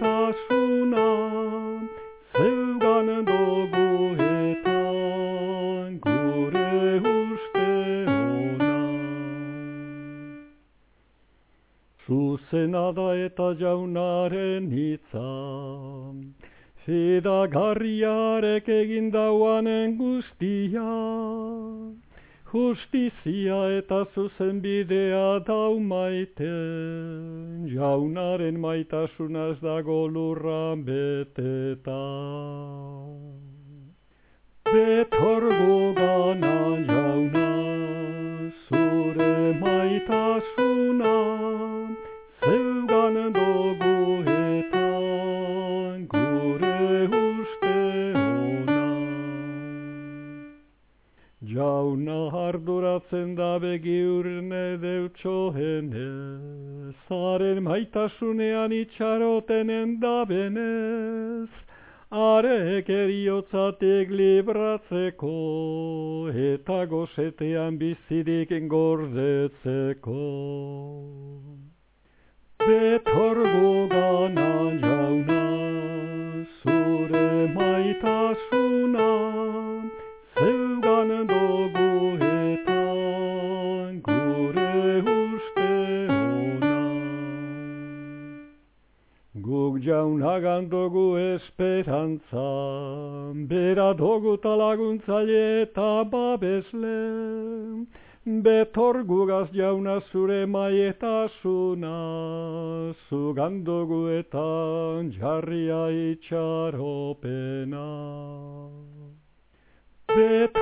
maitasuna, zeugan dugu eta gure uste ona. Zuzena da eta jaunaren hitza, Fidagarriarek egin dauanen guztia, Justizia eta zuzen bidea dau maite, Jaunaren maitasunaz dago lurran beteta. Jauna arduratzen da begiurne deutsohenez, Zaren maitasunean itxarotenen da benez, Arek eriotzatik libratzeko, eta gozetean bizirik gordetzeko. Guk jaunagan dugu esperantza, bera dugu talaguntzaile eta babesle, Betor gugaz jauna zure maietasuna, zugan dugu eta jarria itxaropena. Betor